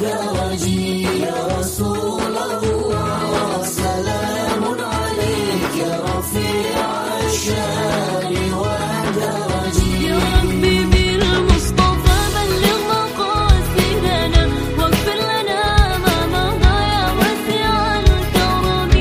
درجي يا رسول الله وسلام عليك يا رفيع الشان ودرجي يا ربي بالمصطفى بلغ مقاصدنا واغفر لنا ما مضى يا واسع الكرم.